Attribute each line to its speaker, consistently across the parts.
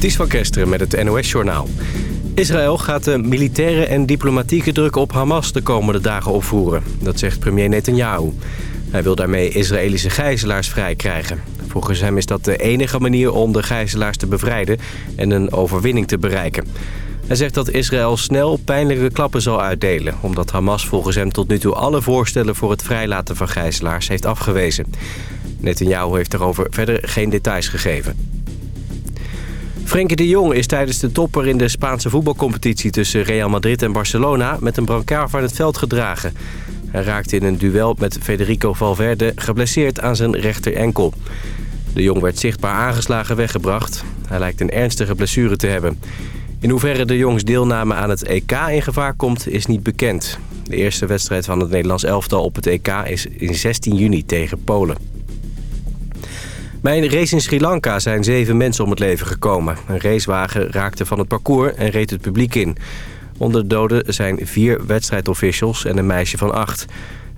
Speaker 1: Ties van Kesteren met het NOS-journaal. Israël gaat de militaire en diplomatieke druk op Hamas de komende dagen opvoeren. Dat zegt premier Netanyahu. Hij wil daarmee Israëlische gijzelaars vrijkrijgen. Volgens hem is dat de enige manier om de gijzelaars te bevrijden en een overwinning te bereiken. Hij zegt dat Israël snel pijnlijke klappen zal uitdelen... omdat Hamas volgens hem tot nu toe alle voorstellen voor het vrijlaten van gijzelaars heeft afgewezen. Netanyahu heeft daarover verder geen details gegeven. Frenkie de Jong is tijdens de topper in de Spaanse voetbalcompetitie... tussen Real Madrid en Barcelona met een brancard van het veld gedragen. Hij raakte in een duel met Federico Valverde geblesseerd aan zijn rechter enkel. De Jong werd zichtbaar aangeslagen weggebracht. Hij lijkt een ernstige blessure te hebben. In hoeverre de Jongs deelname aan het EK in gevaar komt, is niet bekend. De eerste wedstrijd van het Nederlands elftal op het EK is in 16 juni tegen Polen. Bij een race in Sri Lanka zijn zeven mensen om het leven gekomen. Een racewagen raakte van het parcours en reed het publiek in. Onder de doden zijn vier wedstrijdofficials en een meisje van acht.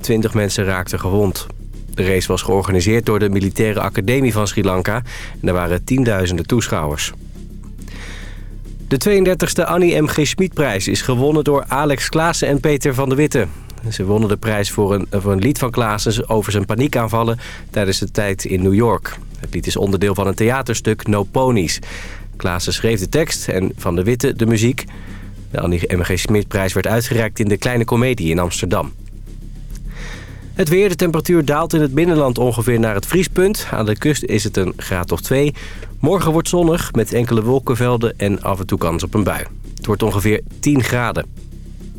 Speaker 1: Twintig mensen raakten gewond. De race was georganiseerd door de Militaire Academie van Sri Lanka... en er waren tienduizenden toeschouwers. De 32e Annie M. G. Schmidprijs is gewonnen door Alex Klaassen en Peter van der Witte. Ze wonnen de prijs voor een, voor een lied van Klaassen over zijn paniekaanvallen tijdens de tijd in New York. Het lied is onderdeel van een theaterstuk No Ponies. Klaassen schreef de tekst en Van der Witte de muziek. De Annie M.G. Schmidprijs werd uitgereikt in de Kleine Comedie in Amsterdam. Het weer, de temperatuur daalt in het binnenland ongeveer naar het vriespunt. Aan de kust is het een graad of 2. Morgen wordt zonnig met enkele wolkenvelden en af en toe kans op een bui. Het wordt ongeveer 10 graden.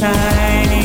Speaker 2: This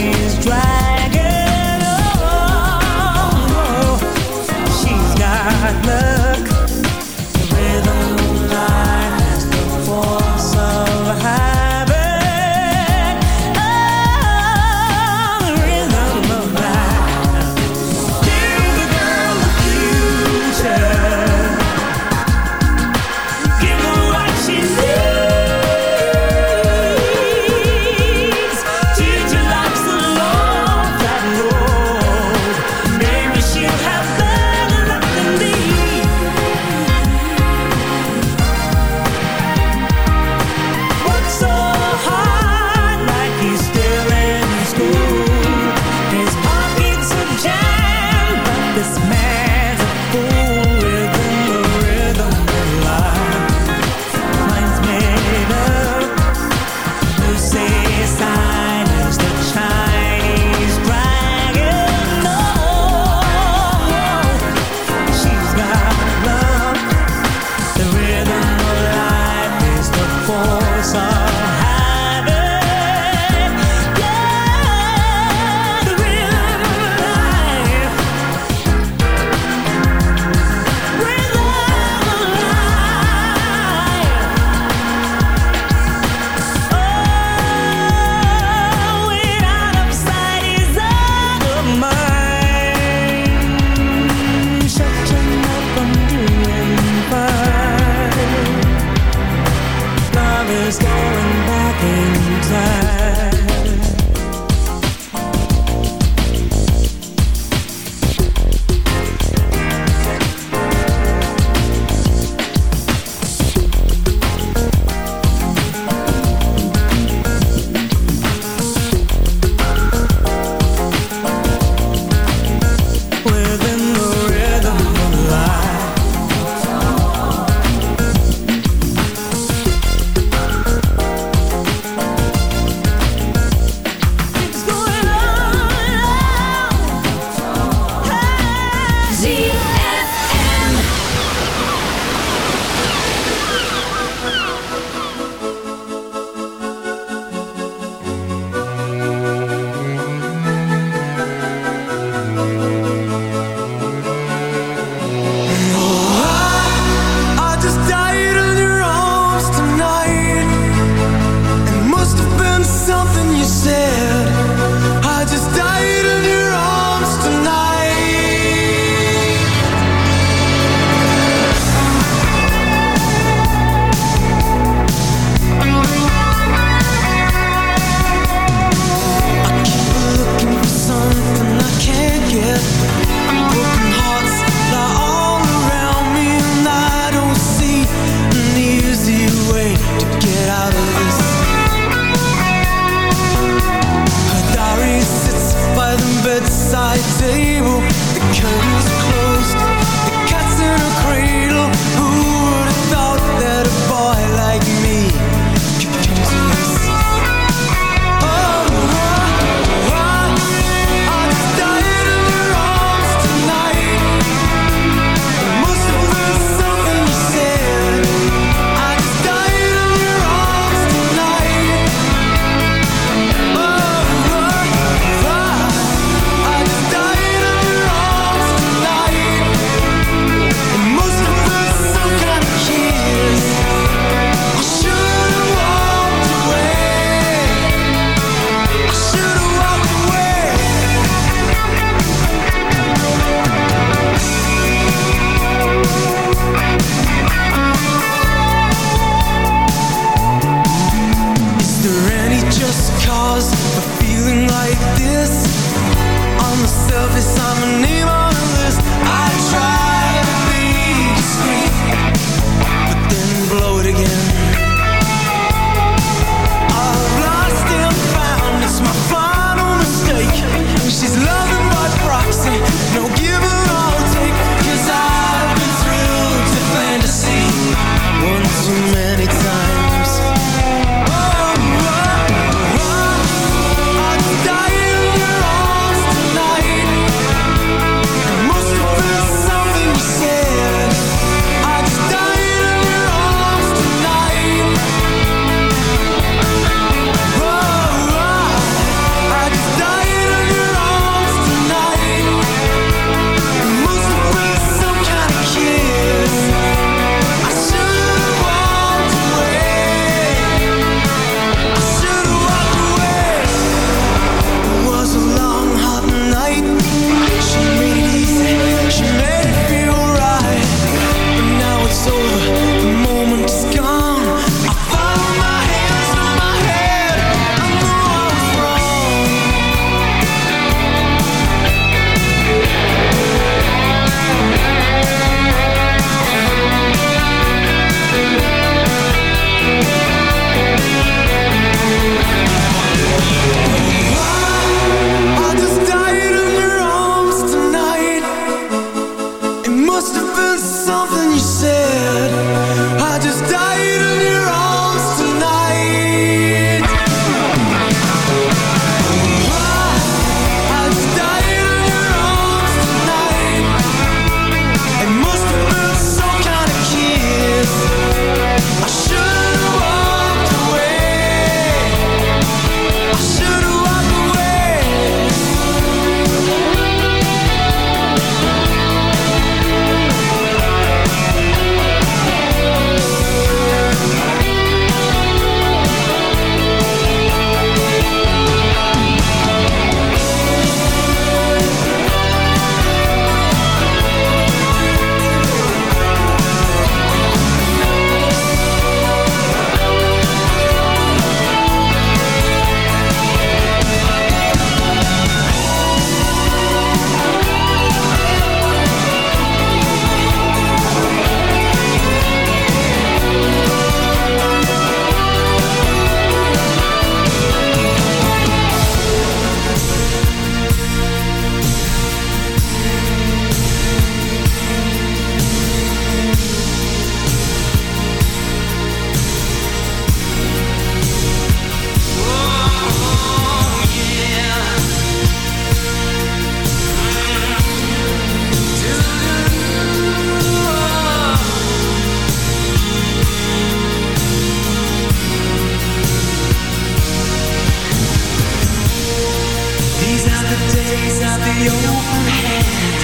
Speaker 3: the days of the open hand.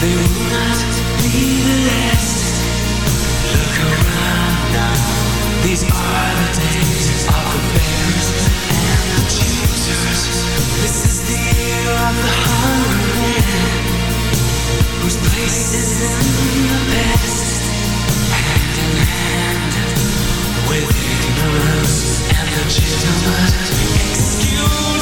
Speaker 3: They will not be the last. Look around now. These are the days of the bears and the choosers. This is the year of
Speaker 4: the hungry man Whose place is in the past Hand in hand With ignorance and legitimate excuse.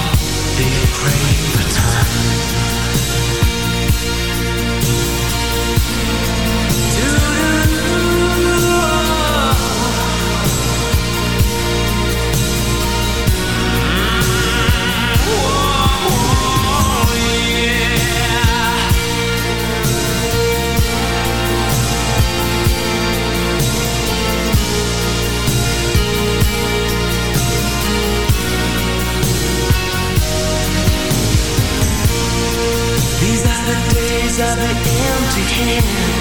Speaker 4: again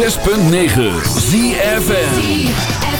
Speaker 4: 106.9 ZFN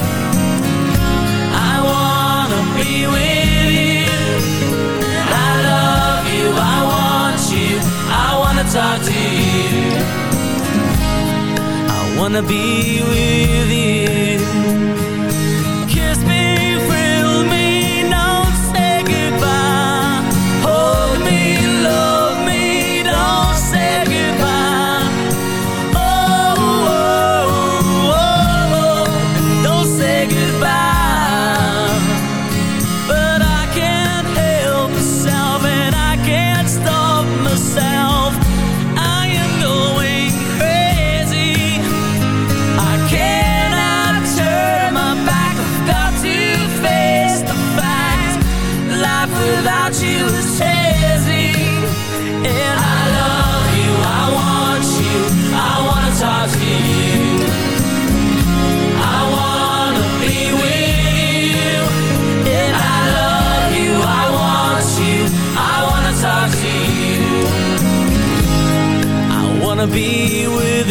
Speaker 4: I wanna be with you. Wanna be with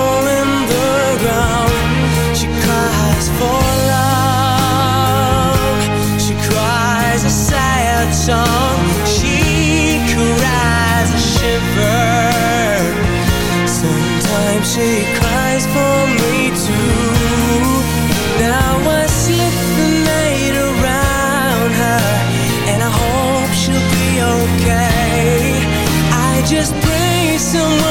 Speaker 2: she cries for me too. Now I slip the night around her And I hope she'll be okay. I just pray someone